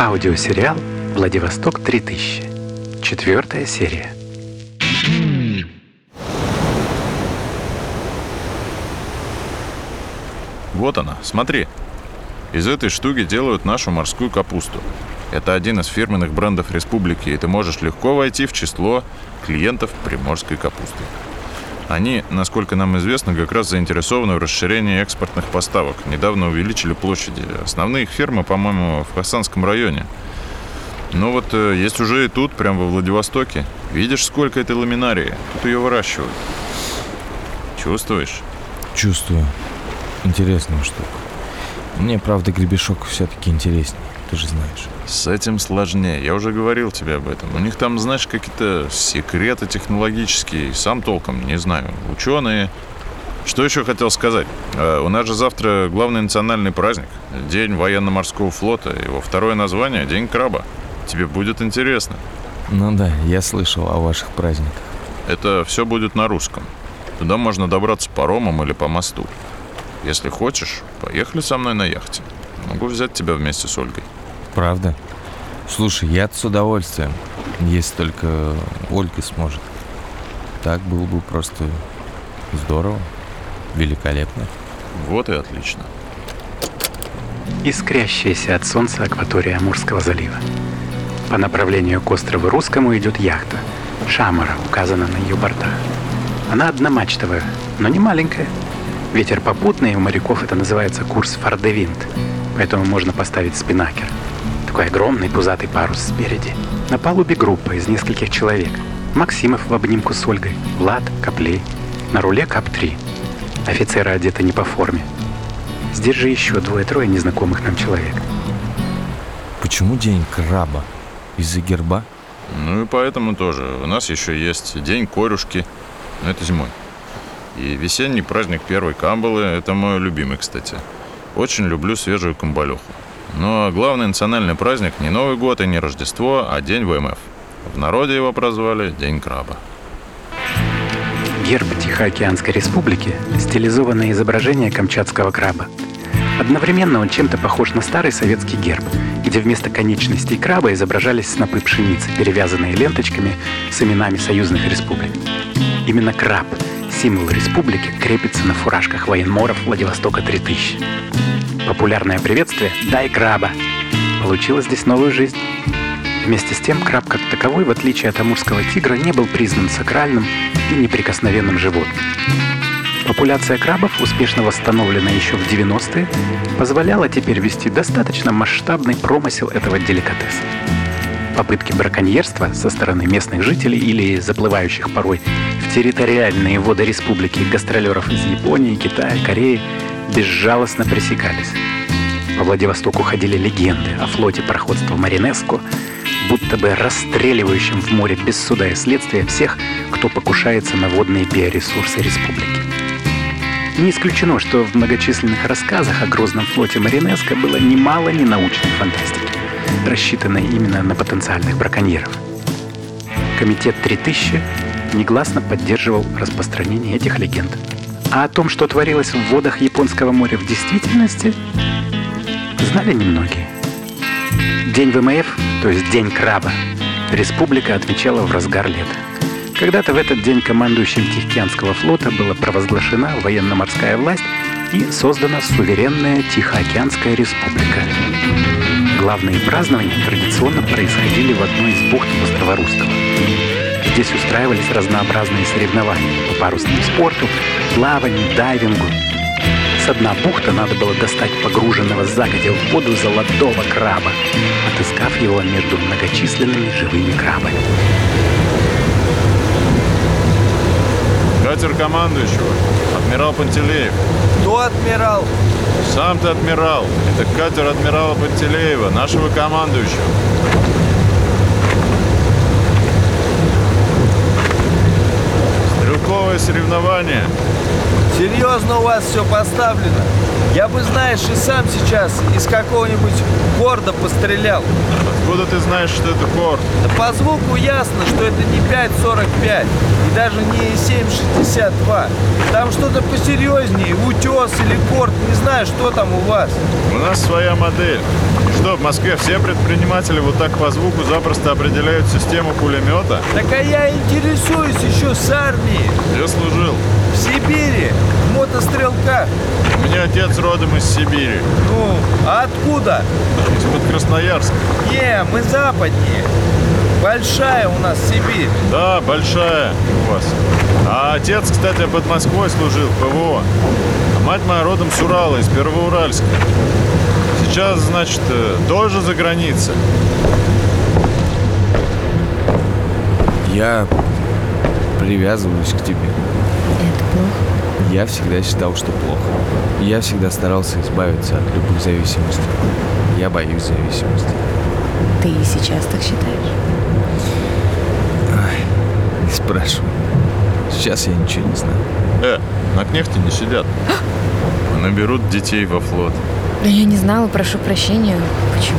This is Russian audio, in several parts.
Аудиосериал «Владивосток 3000». Четвертая серия. Вот она, смотри. Из этой штуки делают нашу морскую капусту. Это один из фирменных брендов республики, и ты можешь легко войти в число клиентов приморской капусты. Они, насколько нам известно, как раз заинтересованы в расширении экспортных поставок. Недавно увеличили площади. Основные их фирмы, по-моему, в Хасанском районе. Ну вот э, есть уже и тут, прямо во Владивостоке. Видишь, сколько этой ламинарии? Тут ее выращивают. Чувствуешь? Чувствую. Интересная штука. Мне, правда, гребешок все-таки интереснее, ты же знаешь. С этим сложнее. Я уже говорил тебе об этом. У них там, знаешь, какие-то секреты технологические. Сам толком не знаю. Ученые. Что еще хотел сказать? Э, у нас же завтра главный национальный праздник. День военно-морского флота. Его второе название – День краба. Тебе будет интересно. Ну да, я слышал о ваших праздниках. Это все будет на русском. Туда можно добраться паромом или по мосту. Если хочешь, поехали со мной на яхте. Могу взять тебя вместе с Ольгой. Правда? Слушай, я с удовольствием, если только Ольга сможет. Так было бы просто здорово, великолепно. Вот и отлично. Искрящаяся от солнца акватория Амурского залива. По направлению к острову Русскому идет яхта. Шамара указана на ее бортах. Она одномачтовая, но не маленькая. Ветер попутный, у моряков это называется курс фардевинт, поэтому можно поставить спинакер. Такой огромный пузатый парус спереди. На палубе группа из нескольких человек. Максимов в обнимку с Ольгой, Влад, Коплей. На руле КАП-3. Офицеры одеты не по форме. Здесь же еще двое-трое незнакомых нам человек. Почему день краба? Из-за герба? Ну и поэтому тоже. У нас еще есть День корюшки, но это зимой. И весенний праздник первой камбалы – это мой любимый, кстати. Очень люблю свежую камбалеху. Но главный национальный праздник не Новый год и не Рождество, а День ВМФ. В народе его прозвали День краба. Герб Тихоокеанской Республики – стилизованное изображение камчатского краба. Одновременно он чем-то похож на старый советский герб, где вместо конечностей краба изображались снопы пшеницы, перевязанные ленточками с именами союзных республик. Именно краб – Символ республики крепится на фуражках военморов Владивостока 3000. Популярное приветствие «Дай краба» получило здесь новую жизнь. Вместе с тем краб как таковой, в отличие от амурского тигра, не был признан сакральным и неприкосновенным животным. Популяция крабов, успешно восстановленная еще в 90-е, позволяла теперь вести достаточно масштабный промысел этого деликатеса. Попытки браконьерства со стороны местных жителей или заплывающих порой территориальные воды республики гастролеров из Японии, Китая, Кореи безжалостно пресекались. По Владивостоку ходили легенды о флоте пароходства Маринеско, будто бы расстреливающим в море без суда и следствия всех, кто покушается на водные биоресурсы республики. Не исключено, что в многочисленных рассказах о грозном флоте Маринеско было немало ненаучной фантастики, рассчитанной именно на потенциальных браконьеров. Комитет 3000 негласно поддерживал распространение этих легенд. А о том, что творилось в водах Японского моря в действительности, знали немногие. День ВМФ, то есть День краба, республика отмечала в разгар лета. Когда-то в этот день командующим Тихоокеанского флота была провозглашена военно-морская власть и создана суверенная Тихоокеанская республика. Главные празднования традиционно происходили в одной из бухт острова Русского. Здесь устраивались разнообразные соревнования по парусному спорту, плаванию, дайвингу. С дна бухта надо было достать погруженного загодя в воду золотого краба, отыскав его между многочисленными живыми крабами. Катер командующего, адмирал Пантелеев. Кто адмирал? Сам ты адмирал. Это катер адмирала Пантелеева, нашего командующего. Соревнование. Серьезно у вас все поставлено? Я бы, знаешь, и сам сейчас из какого-нибудь города пострелял. Откуда ты знаешь, что это корт? Да по звуку ясно, что это не 5.45 и даже не 7.62. Там что-то посерьезнее, утес или корт, не знаю, что там у вас. У нас своя модель. Что, в Москве все предприниматели вот так по звуку запросто определяют систему пулемета? Так а я интересуюсь еще с армией. Где служил? В Сибири, в мотострелках. У меня отец родом из Сибири, Ну, а откуда? из-под Красноярска. Не, мы западнее. Большая у нас Сибирь. Да, большая у вас. А отец, кстати, под Москвой служил, в ПВО. А мать моя родом с Урала, из Первоуральска. Сейчас, значит, э, тоже за границей. Я привязываюсь к тебе. Я всегда считал, что плохо. Я всегда старался избавиться от любых зависимостей. Я боюсь зависимости. Ты и сейчас так считаешь? Не спрашивай. Сейчас я ничего не знаю. Э, на кнехте не сидят. Наберут детей во флот. Да я не знала, прошу прощения. Почему?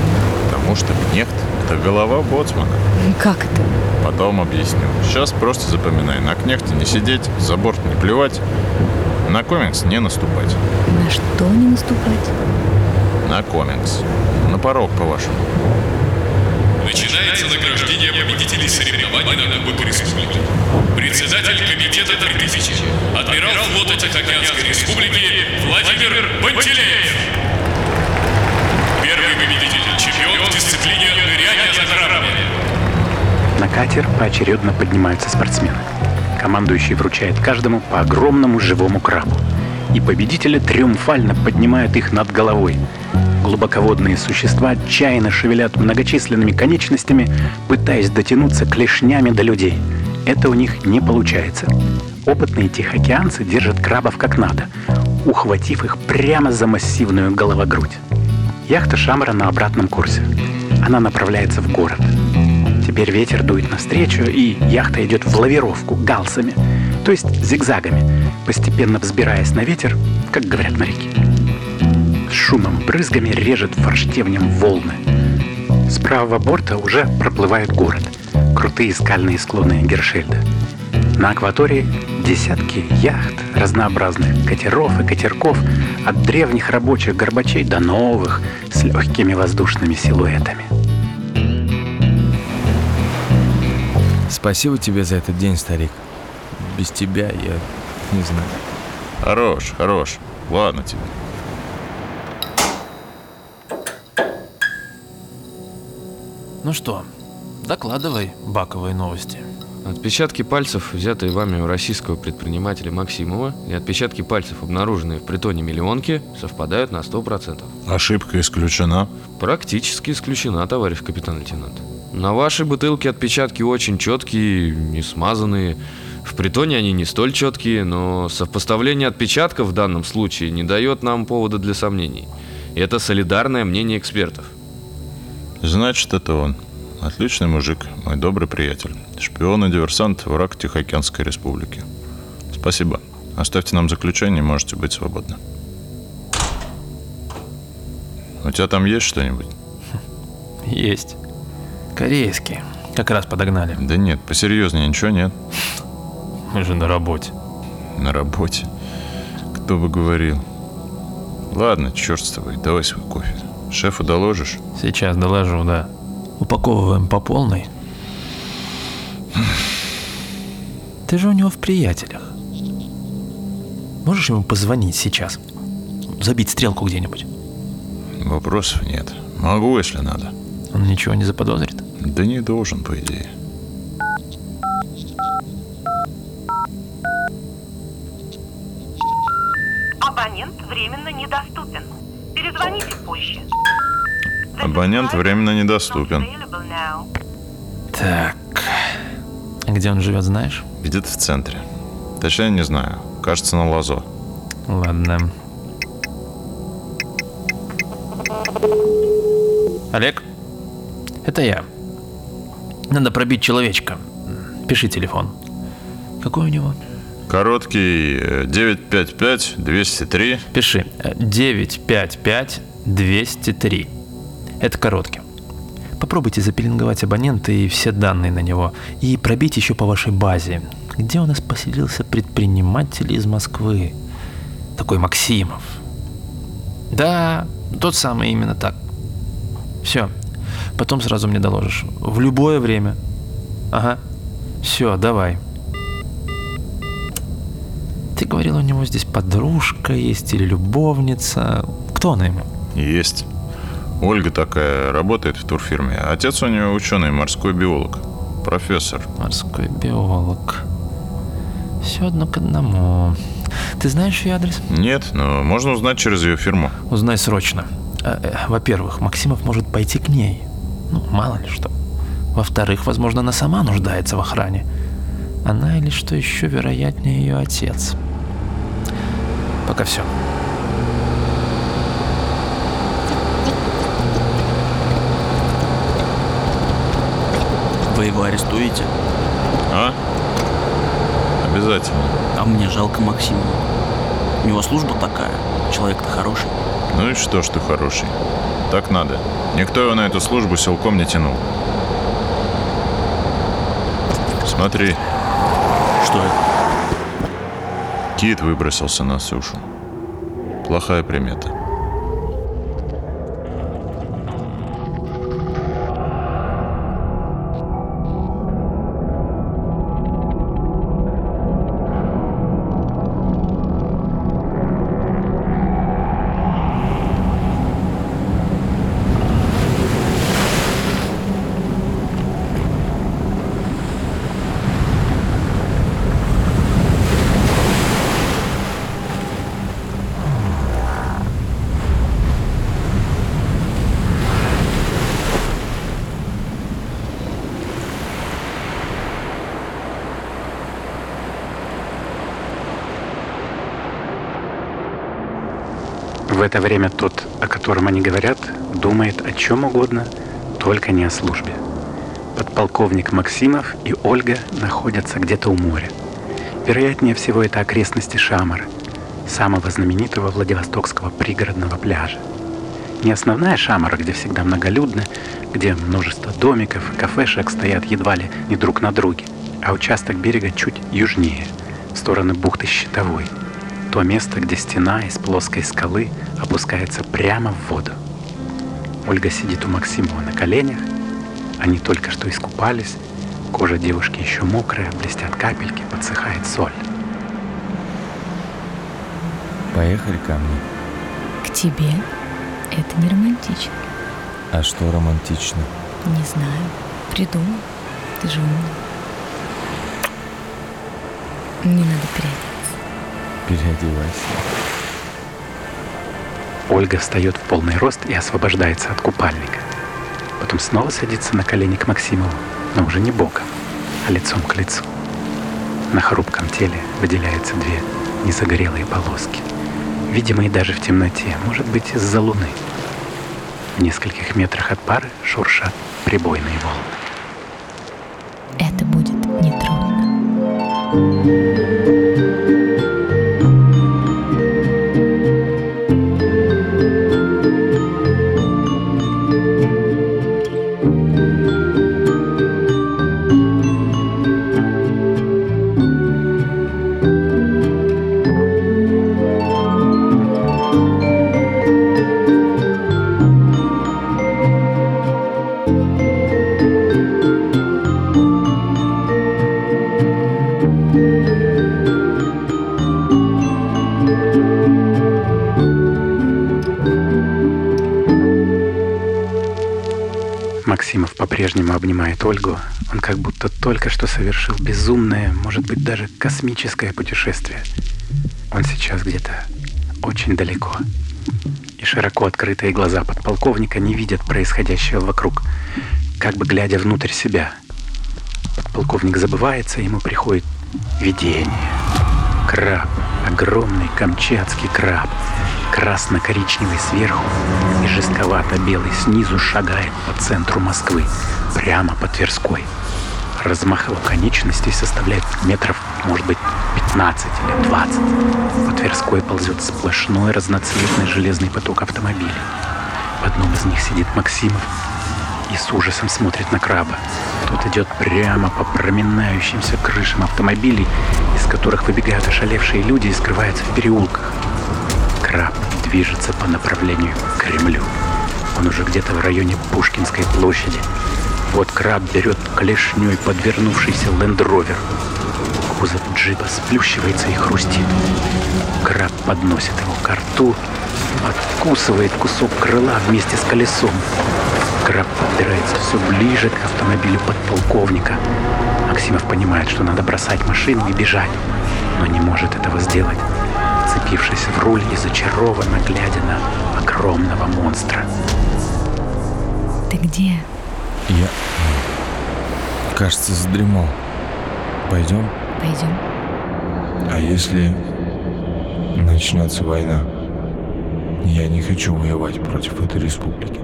Потому что кнехт — это голова боцмана. Как это? Потом объясню. Сейчас просто запоминай. На кнехте не сидеть, за борт не плевать, на комикс не наступать. На что не наступать? На комикс. На порог, по-вашему. Начинается награждение победителей соревнований на Кубок Республики. Председатель комитета 3000. Адмирал флота Тихоокеанской Республики Владимир Пантелеев. Первый победитель. Чемпион в дисциплине ныряния за корабли. На катер поочередно поднимаются спортсмены. Командующий вручает каждому по огромному живому крабу. И победители триумфально поднимают их над головой. Глубоководные существа отчаянно шевелят многочисленными конечностями, пытаясь дотянуться клешнями до людей. Это у них не получается. Опытные тихоокеанцы держат крабов как надо, ухватив их прямо за массивную головогрудь. Яхта Шамара на обратном курсе. Она направляется в город. Теперь ветер дует навстречу, и яхта идет в лавировку галсами, то есть зигзагами, постепенно взбираясь на ветер, как говорят моряки. С шумом брызгами режет форштевнем волны. С правого борта уже проплывает город, крутые скальные склоны Гершельда. На акватории десятки яхт, разнообразных катеров и катерков, от древних рабочих горбачей до новых с легкими воздушными силуэтами. Спасибо тебе за этот день, старик. Без тебя я не знаю. Хорош, хорош. Ладно тебе. Ну что, докладывай баковые новости. Отпечатки пальцев, взятые вами у российского предпринимателя Максимова, и отпечатки пальцев, обнаруженные в притоне миллионки, совпадают на 100%. Ошибка исключена. Практически исключена, товарищ капитан-лейтенант. На вашей бутылке отпечатки очень четкие, не смазанные. В притоне они не столь четкие, но сопоставление отпечатков в данном случае не дает нам повода для сомнений. Это солидарное мнение экспертов. Значит, это он. Отличный мужик, мой добрый приятель. Шпион и диверсант, враг Тихоокеанской республики. Спасибо. Оставьте нам заключение, можете быть свободны. У тебя там есть что-нибудь? Есть. Корейские. Как раз подогнали. Да нет, посерьезнее ничего нет. Мы же на работе. На работе. Кто бы говорил. Ладно, черт с тобой, давай свой кофе. Шефу доложишь? Сейчас доложу, да. Упаковываем по полной. Ты же у него в приятелях. Можешь ему позвонить сейчас? Забить стрелку где-нибудь. Вопросов нет. Могу, если надо. Он ничего не заподозрит. Да не должен, по идее. Абонент временно недоступен. Перезвоните позже. Абонент временно недоступен. Так. А Где он живет, знаешь? Где-то в центре. Точнее, не знаю. Кажется, на Лазо. Ладно. Олег? Это я. Надо пробить человечка. Пиши телефон. Какой у него? Короткий э, 955-203. Пиши. э, 955-203. Это короткий. Попробуйте запеленговать абонента и все данные на него. И пробить еще по вашей базе. Где у нас поселился предприниматель из Москвы? Такой Максимов. Да, тот самый именно так. Все. Потом сразу мне доложишь. В любое время. Ага. Все, давай. Ты говорил, у него здесь подружка есть или любовница. Кто она ему? Есть. Ольга такая, работает в турфирме. Отец у нее ученый, морской биолог. Профессор. Морской биолог. Все одно к одному. Ты знаешь ее адрес? Нет, но можно узнать через ее фирму. Узнай срочно. Э, э, Во-первых, Максимов может пойти к ней. Ну, мало ли что. Во-вторых, возможно, она сама нуждается в охране. Она или, что еще вероятнее, ее отец. Пока все. Вы его арестуете? А? Обязательно. А мне жалко Максима. У него служба такая. Человек-то хороший. Ну и что ж ты хороший. Так надо. Никто его на эту службу силком не тянул. Смотри, Что это? кит выбросился на сушу. Плохая примета. В это время тот, о котором они говорят, думает о чем угодно, только не о службе. Подполковник Максимов и Ольга находятся где-то у моря. Вероятнее всего, это окрестности Шамара, самого знаменитого Владивостокского пригородного пляжа. Не основная Шамара, где всегда многолюдно, где множество домиков кафешек стоят едва ли не друг на друге, а участок берега чуть южнее, в сторону бухты Щитовой. То место, где стена из плоской скалы опускается прямо в воду. Ольга сидит у Максимова на коленях. Они только что искупались. Кожа девушки еще мокрая, блестят капельки, подсыхает соль. Поехали ко мне. К тебе? Это не романтично. А что романтично? Не знаю. Придумал. Ты же умный. Не надо переодеться. Переодевайся. Ольга встает в полный рост и освобождается от купальника. Потом снова садится на колени к Максимову, но уже не боком, а лицом к лицу. На хрупком теле выделяются две незагорелые полоски, видимые даже в темноте, может быть, из-за луны. В нескольких метрах от пары шуршат прибойные волны. Это будет нетрудно. Максимов по-прежнему обнимает Ольгу. Он как будто только что совершил безумное, может быть, даже космическое путешествие. Он сейчас где-то очень далеко. И широко открытые глаза подполковника не видят происходящего вокруг, как бы глядя внутрь себя. Подполковник забывается, ему приходит видение. Краб, огромный камчатский краб, красно-коричневый сверху и жестковато-белый снизу шагает по центру Москвы, прямо по Тверской. Размах его конечностей составляет метров, может быть, 15 или 20. По Тверской ползет сплошной разноцветный железный поток автомобилей. В одном из них сидит Максимов и с ужасом смотрит на краба. Тот идет прямо по проминающимся крышам автомобилей, из которых выбегают ошалевшие люди и скрываются в переулках. Краб движется по направлению к Кремлю. Он уже где-то в районе Пушкинской площади. Вот краб берет клешней подвернувшийся лендровер. Кузов джипа сплющивается и хрустит. Краб подносит его к рту, откусывает кусок крыла вместе с колесом. Краб подбирается все ближе к автомобилю подполковника. Максимов понимает, что надо бросать машину и бежать, но не может этого сделать, цепившись в руль и зачарованно глядя на огромного монстра. Ты где? Я, кажется, задремал. Пойдем? Пойдем. А если начнется война? Я не хочу воевать против этой республики.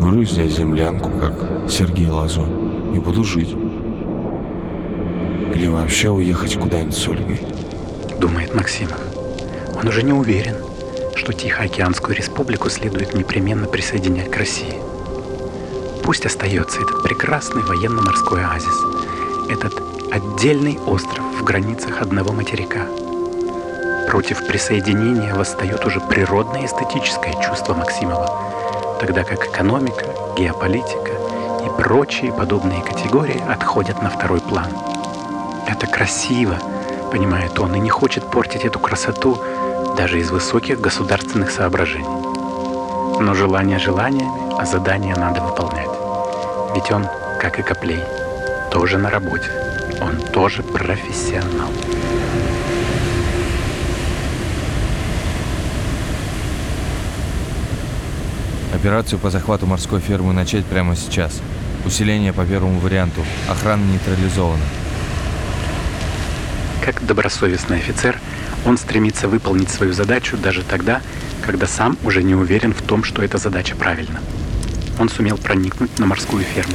Говорю взять землянку, как Сергей Лазон, и буду жить. Или вообще уехать куда-нибудь с Ольгой. Думает Максимов. Он уже не уверен, что Тихоокеанскую республику следует непременно присоединять к России. Пусть остается этот прекрасный военно-морской оазис, этот отдельный остров в границах одного материка. Против присоединения восстает уже природное эстетическое чувство Максимова, тогда как экономика, геополитика и прочие подобные категории отходят на второй план. Это красиво, понимает он, и не хочет портить эту красоту даже из высоких государственных соображений. Но желание желаниями, а задание надо выполнять. Ведь он, как и Коплей, тоже на работе. Он тоже профессионал. Операцию по захвату морской фермы начать прямо сейчас. Усиление по первому варианту. Охрана нейтрализована. Как добросовестный офицер, он стремится выполнить свою задачу даже тогда, когда сам уже не уверен в том, что эта задача правильна. Он сумел проникнуть на морскую ферму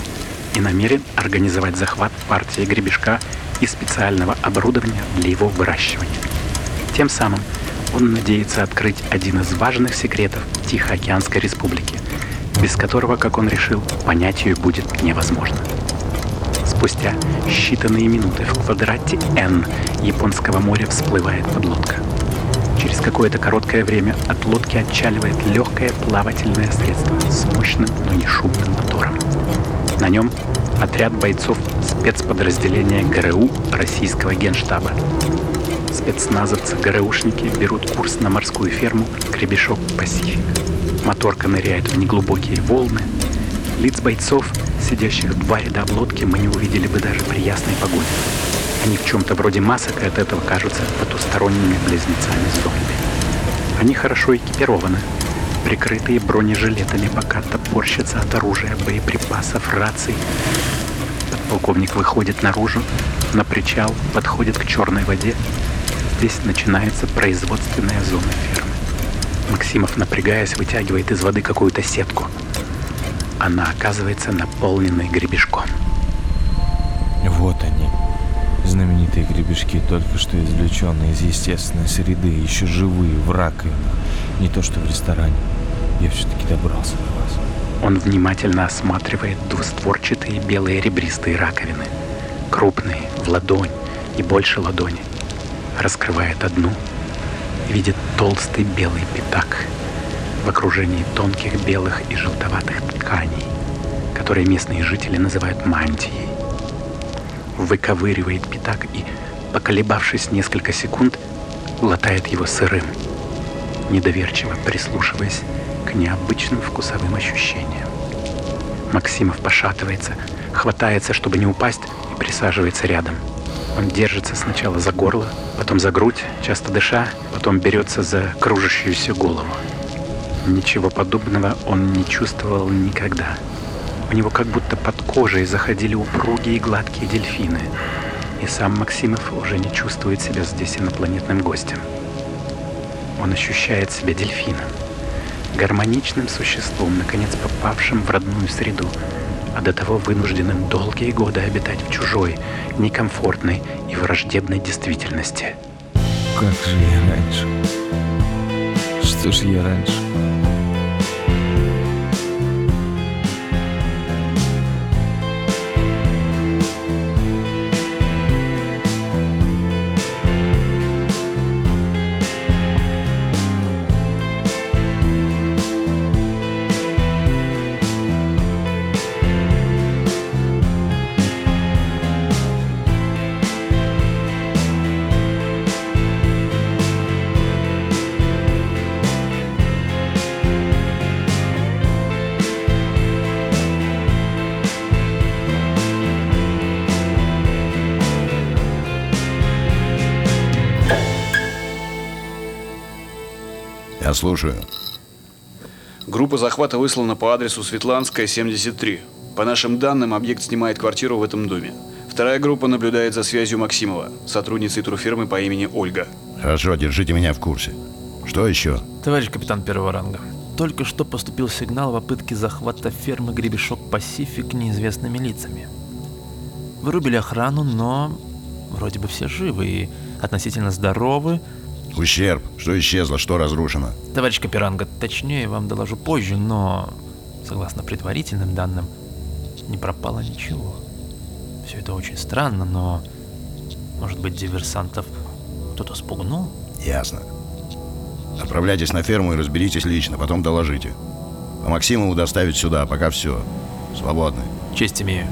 и намерен организовать захват партии гребешка и специального оборудования для его выращивания. Тем самым он надеется открыть один из важных секретов Тихоокеанской республики, без которого, как он решил, понять ее будет невозможно. Спустя считанные минуты в квадрате N Японского моря всплывает подлодка. Через какое-то короткое время от лодки отчаливает легкое плавательное средство с мощным, но не шумным мотором. На нем отряд бойцов спецподразделения ГРУ российского генштаба. Спецназовцы-ГРУшники берут курс на морскую ферму Гребешок Пасифик. Моторка ныряет в неглубокие волны. Лиц бойцов, сидящих два ряда в лодке, мы не увидели бы даже при ясной погоде. Они в чем-то вроде масок и от этого кажутся потусторонними близнецами зомби. Они хорошо экипированы, прикрытые бронежилетами, пока топорщатся от оружия, боеприпасов, раций. Подполковник выходит наружу, на причал, подходит к черной воде. Здесь начинается производственная зона фермы. Максимов, напрягаясь, вытягивает из воды какую-то сетку. Она оказывается наполненной гребешком. Вот они. Знаменитые гребешки, только что извлеченные из естественной среды, еще живые, в раковинах. Не то что в ресторане. Я все-таки добрался до вас. Он внимательно осматривает двустворчатые белые ребристые раковины. Крупные, в ладонь и больше ладони. Раскрывает одну видит толстый белый пятак в окружении тонких белых и желтоватых тканей, которые местные жители называют мантией. Выковыривает пятак и, поколебавшись несколько секунд, глотает его сырым, недоверчиво прислушиваясь к необычным вкусовым ощущениям. Максимов пошатывается, хватается, чтобы не упасть, и присаживается рядом. Он держится сначала за горло, потом за грудь, часто дыша, потом берется за кружащуюся голову. Ничего подобного он не чувствовал никогда. У него как будто под кожей заходили упругие гладкие дельфины. И сам Максимов уже не чувствует себя здесь инопланетным гостем. Он ощущает себя дельфином, гармоничным существом, наконец попавшим в родную среду, а до того вынужденным долгие годы обитать в чужой, некомфортной и враждебной действительности. Как же я раньше? Что ж я раньше? Я слушаю. Группа захвата выслана по адресу Светланская, 73. По нашим данным, объект снимает квартиру в этом доме. Вторая группа наблюдает за связью Максимова, сотрудницей турфирмы по имени Ольга. Хорошо, держите меня в курсе. Что еще? Товарищ капитан первого ранга, только что поступил сигнал о попытке захвата фермы Гребешок Пасифик неизвестными лицами. Вырубили охрану, но вроде бы все живы и относительно здоровы. Ущерб. Что исчезло, что разрушено? Товарищ Каперанга, точнее вам доложу позже, но, согласно предварительным данным, не пропало ничего. Все это очень странно, но, может быть, диверсантов кто-то спугнул? Ясно. Отправляйтесь на ферму и разберитесь лично, потом доложите. А Максимову доставить сюда, пока все. Свободны. Честь имею.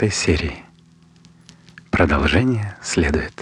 Четвертой серии. Продолжение следует.